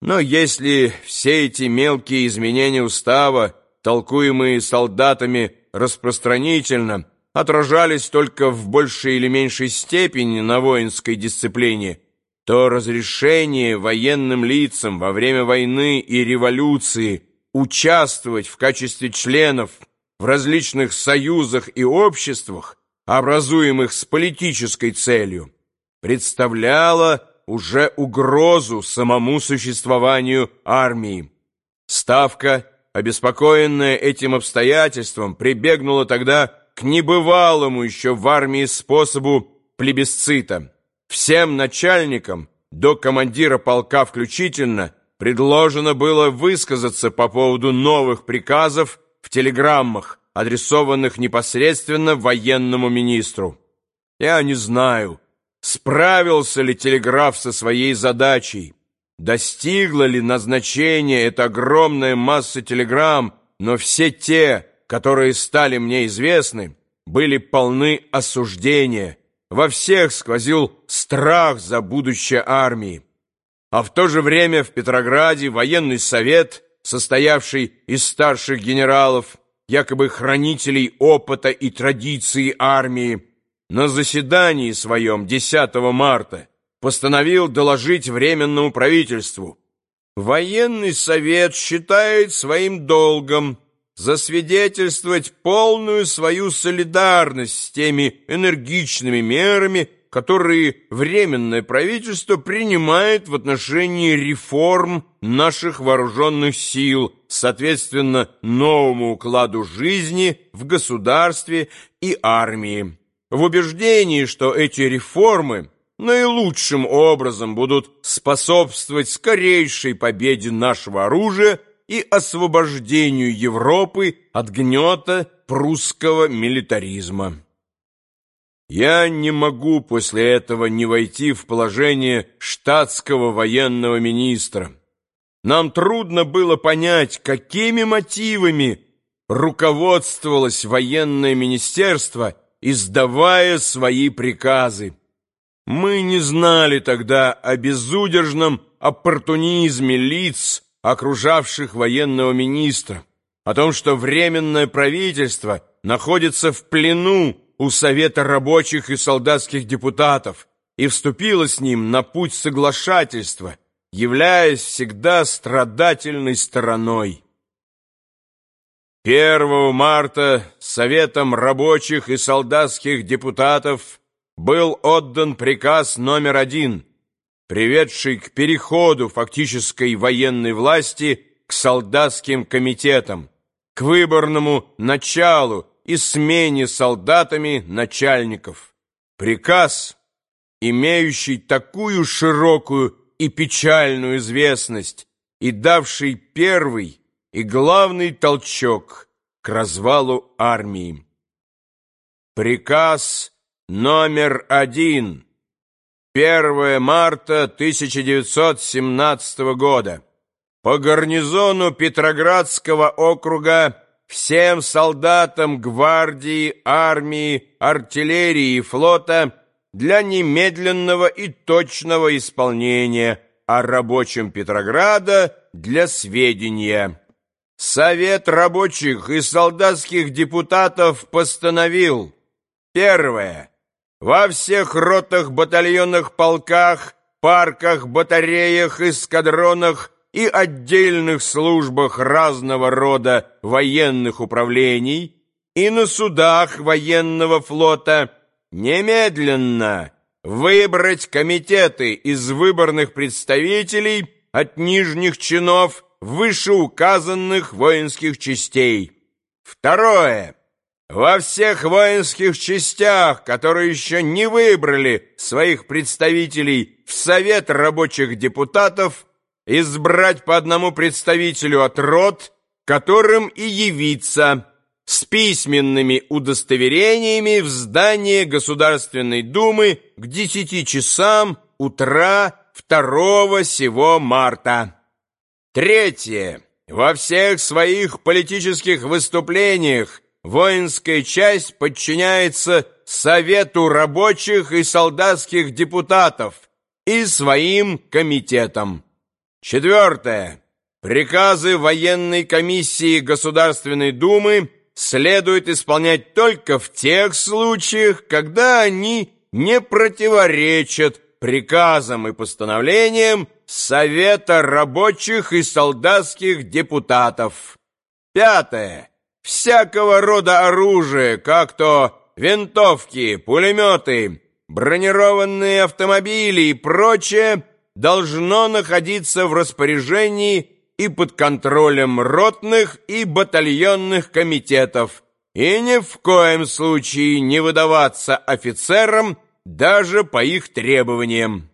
Но если все эти мелкие изменения устава, толкуемые солдатами распространительно, отражались только в большей или меньшей степени на воинской дисциплине, то разрешение военным лицам во время войны и революции участвовать в качестве членов в различных союзах и обществах, образуемых с политической целью, представляло уже угрозу самому существованию армии. Ставка, обеспокоенная этим обстоятельством, прибегнула тогда к небывалому еще в армии способу плебисцита. Всем начальникам, до командира полка включительно, предложено было высказаться по поводу новых приказов в телеграммах, адресованных непосредственно военному министру. Я не знаю, Справился ли телеграф со своей задачей? Достигла ли назначения эта огромная масса телеграмм, но все те, которые стали мне известны, были полны осуждения. Во всех сквозил страх за будущее армии. А в то же время в Петрограде военный совет, состоявший из старших генералов, якобы хранителей опыта и традиции армии, на заседании своем 10 марта постановил доложить Временному правительству. Военный совет считает своим долгом засвидетельствовать полную свою солидарность с теми энергичными мерами, которые Временное правительство принимает в отношении реформ наших вооруженных сил, соответственно, новому укладу жизни в государстве и армии в убеждении, что эти реформы наилучшим образом будут способствовать скорейшей победе нашего оружия и освобождению Европы от гнета прусского милитаризма. Я не могу после этого не войти в положение штатского военного министра. Нам трудно было понять, какими мотивами руководствовалось военное министерство издавая свои приказы. Мы не знали тогда о безудержном оппортунизме лиц, окружавших военного министра, о том, что Временное правительство находится в плену у Совета рабочих и солдатских депутатов и вступило с ним на путь соглашательства, являясь всегда страдательной стороной. 1 марта Советом рабочих и солдатских депутатов был отдан приказ номер один, приведший к переходу фактической военной власти к солдатским комитетам, к выборному началу и смене солдатами начальников. Приказ, имеющий такую широкую и печальную известность и давший первый и главный толчок к развалу армии. Приказ номер один. 1 марта 1917 года. По гарнизону Петроградского округа всем солдатам гвардии, армии, артиллерии и флота для немедленного и точного исполнения, а рабочим Петрограда для сведения. Совет рабочих и солдатских депутатов постановил Первое. Во всех ротах, батальонах, полках, парках, батареях, эскадронах и отдельных службах разного рода военных управлений и на судах военного флота немедленно выбрать комитеты из выборных представителей от нижних чинов вышеуказанных воинских частей. Второе. Во всех воинских частях, которые еще не выбрали своих представителей в Совет рабочих депутатов, избрать по одному представителю от рот, которым и явиться с письменными удостоверениями в здание Государственной Думы к 10 часам утра 2 сего марта. Третье. Во всех своих политических выступлениях воинская часть подчиняется Совету рабочих и солдатских депутатов и своим комитетам. Четвертое. Приказы военной комиссии Государственной Думы следует исполнять только в тех случаях, когда они не противоречат приказам и постановлениям Совета рабочих и солдатских депутатов. Пятое. Всякого рода оружие, как то винтовки, пулеметы, бронированные автомобили и прочее, должно находиться в распоряжении и под контролем ротных и батальонных комитетов и ни в коем случае не выдаваться офицерам даже по их требованиям.